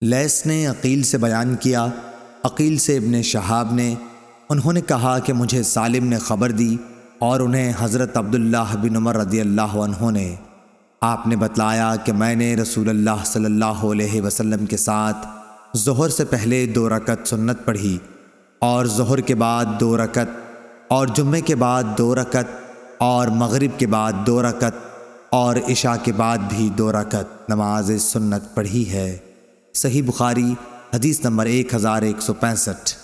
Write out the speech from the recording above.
لیس نے عقیل سے بیان کیا، عقیل سے ابن شہاب نے۔ انہوں نے کہا کہ مجھے سالم نے خبر دی اور انہیں حضرت عبداللہ بن عمر رضی اللہ عنہ نے۔ آپ نے بتلایا کہ میں نے رسول اللہ صلی اللہ علیہ وسلم کے ساتھ ظہر سے پہلے دو رکت سنت پڑھی اور ظہر کے بعد دو رکت اور جمعے کے بعد دو رکت اور مغرب کے بعد دو رکت اور عشاء کے بعد بھی دو رکت نماز سنت پڑھی ہے۔ صحیح بخاری حدیث نمبر ایک ہزار ایک سو پینسٹھ۔